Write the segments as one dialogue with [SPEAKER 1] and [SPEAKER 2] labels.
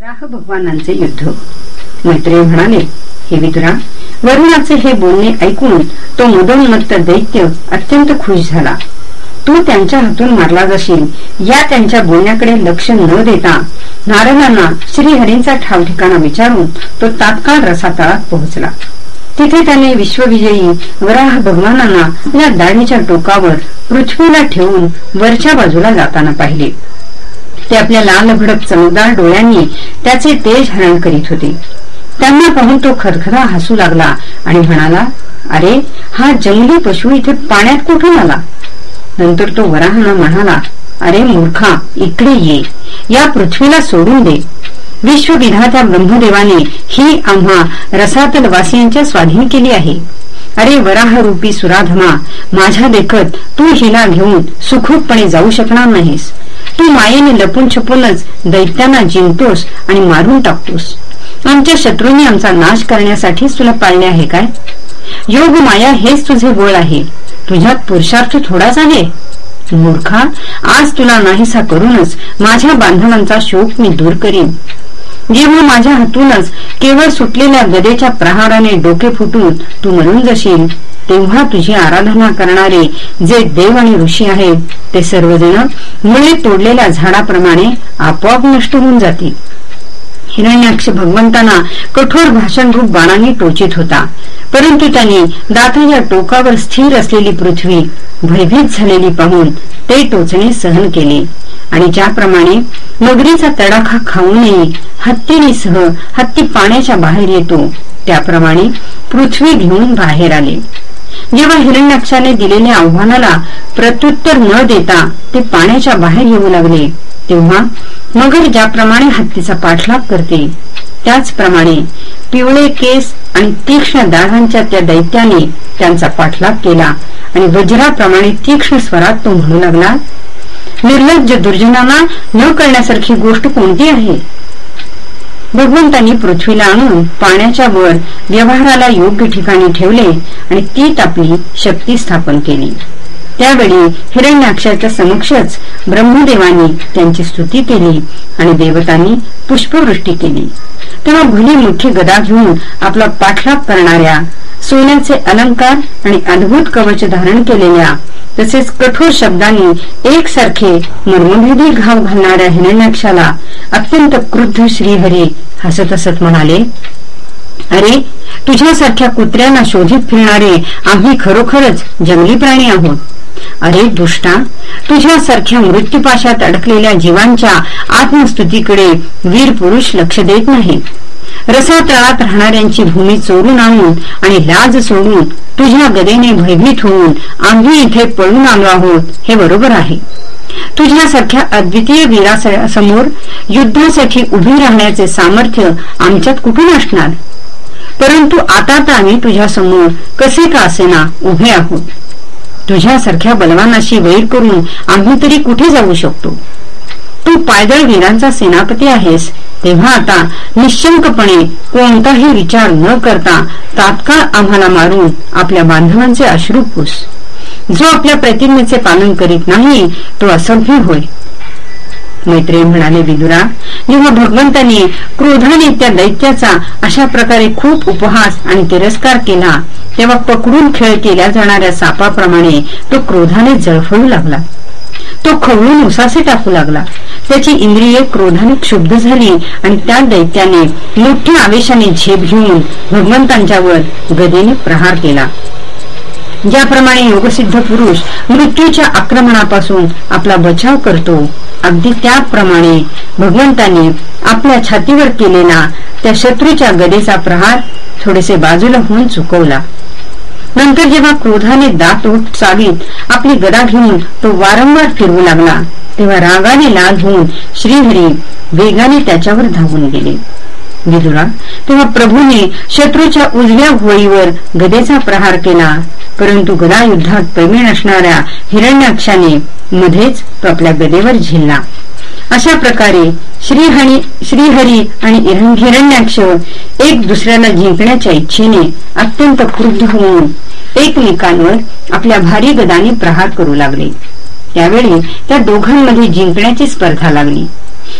[SPEAKER 1] वराह भगवानांचे युद्ध. मैत्रेय म्हणाले हे विदुरा वरुणाचे हे बोलणे ऐकून तो मदोन्मत्त दैत्य अत्यंत खुश झाला. तू त्यांच्या हातून मारला जाशील. या त्यांच्या बोलण्याकडे लक्ष न देता नारदांना श्रीहरींचा ठाव ठिकाणा विचारून तो तात्काळ रसातळात पोहोचला. तिथे त्याने विश्वविजयी वराह भगवानांना या दाढीच्या टोकावर पृथ्वीला ठेवून वरच्या बाजूला जाताना पाहिले. ते आपल्या लाल भडक चमकदार डोळ्यांनी त्याचे तेज हरण करीत होते. त्यांना पाहून तो खरखरा हसू लागला आणि म्हणाला अरे हा जंगली पशु इथे पाण्यात कुठून आला? नंतर तो वराहना म्हणाला अरे मूर्खा इकडे ये. या पृथ्वीला सोडून दे. विश्वविधात्या ब्रह्मदेवाने ही आम्हा रसातल वासियांच्या स्वाधीन केली आहे. अरे वराह रूपी सुराधमा माझ्या देखत तू हिला घेऊन सुखरूपपणे जाऊ शकणार नाहीस. तू मायेने लपून छपूनच दैत्यांना जिंकतोस आणि मारून टाकतोस. आमच्या शत्रूंनी आमचा नाश करण्यासाठीच तुला पाळले आहे काय? योग माया हेच तुझे बळ आहे. तुझ्यात पुरुषार्थ थोडाच आहे. मूर्खा आज तुला नाहीसा करूनच माझ्या बांधवांचा शोक मी दूर करीन. जेव्हा माझ्या हातूनच केवळ सुटलेल्या गदेच्या प्रहाराने डोके फुटून तू मरून जशील तेव्हा तुझी आराधना करणारे जे देव आणि ऋषी आहेत ते सर्वजण मुळे तोडलेल्या झाडाप्रमाणे आपोआप नष्ट होऊन जातील. हिरण्याक्ष भगवंतांना कठोर भाषण रूप बाणांनी टोचित होता. परंतु त्यांनी दाताच्या टोकावर स्थिर असलेली पृथ्वी भयभीत झालेली पाहून ते टोचणे सहन केले. आणि ज्याप्रमाणे मगरीचा तडाखा खाऊनही हत्तीनीसह हत्ती पाण्याच्या बाहेर येतो त्याप्रमाणे पृथ्वी घेऊन बाहेर आले. जेव्हा हिरण्याक्षाने दिलेल्या आव्हानाला प्रत्युत्तर न देता ते पाण्याच्या बाहेर येऊ लागले तेव्हा मगर ज्याप्रमाणे हत्तीचा पाठलाग करते त्याचप्रमाणे पिवळे केस आणि तीक्ष्ण दाढांच्या त्या दैत्याने त्यांचा पाठलाग केला आणि वज्राप्रमाणे तीक्ष्ण स्वरात तो म्हणू लागला निर्लज्ज दुर्जनांना न करण्यासारखी गोष्ट कोणती आहे? भगवंतांनी पृथ्वीला आणून पाण्याच्या वर व्यवहाराला योग्य ठिकाणी ठेवले आणि तीत आपली शक्ती स्थापन केली. त्यावेळी हिरण्याक्षाच्या समक्षच ब्रह्मदेवांनी त्यांची स्तुती केली आणि देवतांनी पुष्पवृष्टी केली. तेव्हा भली मोठी गदा घेऊन आपला पाठलाप करणाऱ्या सोन्याचे अलंकार आणि अद्भुत कवच धारण केलेल्या तसेच कठोर शब्दांनी एकसारखे मर्मभेदी घाव घालणाऱ्या हिरण्याक्षाला अत्यंत क्रुद्ध श्रीहरी हसत हसत म्हणाले अरे तुझ्यासारख्या कुत्र्यांना शोधित फिरणारे आम्ही खरोखरच जंगली प्राणी आहोत. अरे दुष्टा तुझ्यासारख्या मृत्यूपाशात अडकलेल्या जीवांच्या आत्मस्तुतीकडे वीर पुरुष लक्ष देत नाही. रसातळात राहणाऱ्यांची भूमी चोरून आणून आणि लाज सोडून तुझ्या गदेने भयभीत होऊन आम्ही इथे पळून आलो आहोत हे बरोबर आहे. तुझ्यासारख्या अद्वितीय वीरासमोर युद्धासाठी उभी राहण्याचे सामर्थ्य आमच्यात कुठून असणार? परंतु आता तर आम्ही तुझ्यासमोर कसे का असेना उभे आहोत? तुझ्यासारख्या बलवानाशी वैर करून आम्ही तरी कुठे जाऊ शकतो? तू पायदळ वीरांचा सेनापती आहेस तेव्हा आता निशंकपणे कोणताही विचार न करता तात्काळ आम्हाला मारून आपल्या बांधवांचे अश्रू पुस. जो आपल्या प्रतिज्ञेचे पालन करीत नाही तो असभ्य होय. मैत्रिय म्हणाले विदुरा जेव्हा भगवंतांनी क्रोधाने त्या दैत्याचा अशा प्रकारे खूप उपहास आणि तिरस्कार केला तेव्हा पकडून खेळ केल्या जाणाऱ्या सापाप्रमाणे तो क्रोधाने जळफळू लागला. तो खवळून उसासे टाकू लागला. त्याची इंद्रिये क्रोधाने क्षुब्ध झाली आणि त्या दैत्याने मोठ्या आवेशाने झेप घेऊन भगवंतांच्यावर गदेने प्रहार केला. ज्याप्रमाणे योगसिद्ध पुरुष मृत्यूच्या आक्रमणापासून आपला बचाव करतो अगदी त्याप्रमाणे भगवंतांनी आपल्या छातीवर केलेला त्या शत्रूच्या गदेचा प्रहार थोडेसे बाजूला होऊन चुकवला. नंतर जेव्हा क्रोधाने दात चावीत आपली गदा घेऊन तो वारंवार फिरवू लागला. तेव्हा रागाने लाल होऊन श्रीहरी वेगाने त्याच्यावर धावून गेले. विदुरा तेव्हा प्रभूने शत्रूच्या उजव्या होळीवर गदेचा प्रहार केला परंतु गदा युद्धात प्रवीण असणाऱ्या हिरण्याक्षाने मध्येच तो आपल्या गदेवर झेलला. अशा प्रकारे श्रीहरी श्रीहरी आणि हिरण्याक्ष एक दुसऱ्याला जिंकण्याच्या इच्छेने अत्यंत क्रुद्ध होऊन एकमेकांवर आपल्या भारी गदाने प्रहार करू लागले. त्यावेळी त्या दोघांमध्ये जिंकण्याची स्पर्धा लागली.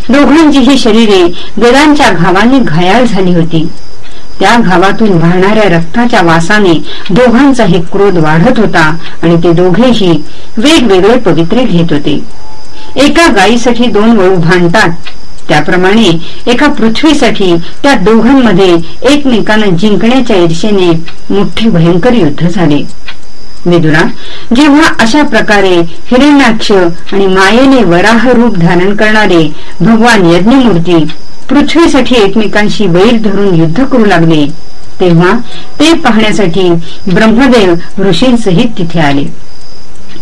[SPEAKER 1] दोघांचीही शरीरे गदांच्या घावांनी घायाळ झाली होती. त्या घावातून वाहणाऱ्या रक्ताच्या वासाने दोघांचाही क्रोध वाढत होता आणि ते दोघेही वेगवेगळे पवित्रे घेत होते. एका गायीसाठी दोन वळू भांडतात. त्याप्रमाणे एका पृथ्वीसाठी त्या दोघांमध्ये एकमेकांना जिंकण्याच्या ईर्षेने मोठे भयंकर युद्ध झाले. विदुरा जेव्हा अशा प्रकारे हिरण्याक्ष आणि मायेने वराह रूप धारण करणारे भगवान यज्ञमूर्ती पृथ्वीसाठी एकमेकांशी वैर धरून युद्ध करू लागले तेव्हा ते पाहण्यासाठी ब्रह्मदेव ऋषींसहित तिथे आले.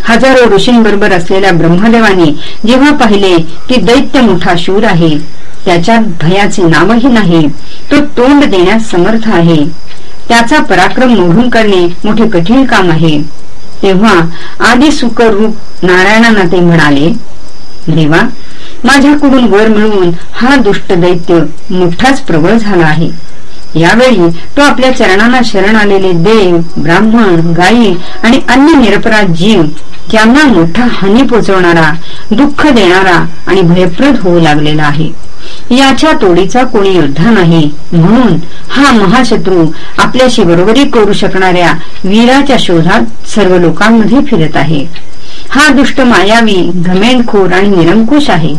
[SPEAKER 1] हजारो ऋषींबरोबर असलेल्या ब्रह्मदेवाने जेव्हा पाहिले की दैत्य मोठा शूर आहे त्याच्यात भयाचे नावही नाही तो तोंड देण्यास समर्थ आहे. त्याचा पराक्रम मोडून करणे मोठे कठीण काम आहे. तेव्हा आदि सुकर रूप नारायणांना ते म्हणाले देवा माझ्याकडून वर मिळवून हा दुष्ट दैत्य मोठाच प्रबळ झाला आहे. यावेळी तो आपल्या चरणांना शरण आलेले देव ब्राह्मण गायी आणि अन्य निरपराध जीव ज्यांना मोठा हानी पोचवणारा दुःख देणारा आणि भयप्रद होऊ लागलेला आहे. याच्या तोडीचा कोणी योद्धा नाही. म्हणून हा महाशत्रू आपल्याशी बरोबरी करू शकणाऱ्या वीराच्या शोधात सर्व लोकांमध्ये फिरत आहे. हा दुष्ट मायावी घमेंडखोर आणि निरंकुश आहे.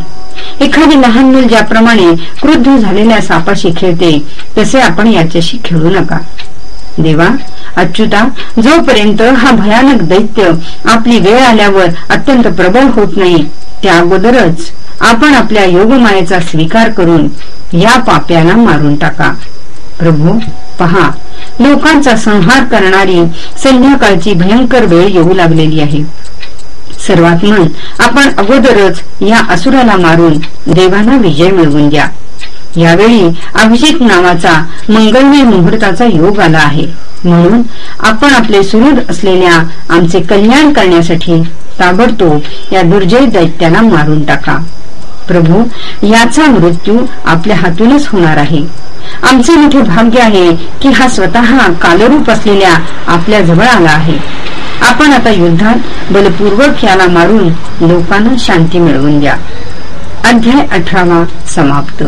[SPEAKER 1] एखादी लहान मूल ज्याप्रमाणे क्रुद्ध झालेल्या सापाशी खेळते तसे आपण याच्याशी खेळू नका. देवा अच्युता जोपर्यंत हा भयानक दैत्य आपली वेळ आल्यावर अत्यंत प्रबळ होत नाही त्या अगोदरच आपण आपल्या योगमायेचा स्वीकार करून या पाप्याला मारून टाका. प्रभू पहा लोकांचा संहार करणारी संध्याकाळची भयंकर वेळ येऊ लागलेली आहे. सर्वात मन आपण अगोदरच या असुराला मारून देवाना विजय मिळवून द्या. यावेळी अभिजित नावाचा मंगलमय मुहूर्ताचा योग आला आहे. म्हणून आपण आपले सुहृद असलेल्या आमचे कल्याण करण्यासाठी ताबडतोब या दुर्जय दैत्याला मारून टाका. प्रभू याचा मृत्यू आपल्या हातूनच होणार आहे. आमचे मोठे भाग्य आहे की हा स्वतः कालरूप असलेल्या आपल्या जवळ आला आहे. आपण आता युद्धात बलपूर्वक याला मारून लोकांना शांती मिळवून द्या. अध्याय अठरावा समाप्त.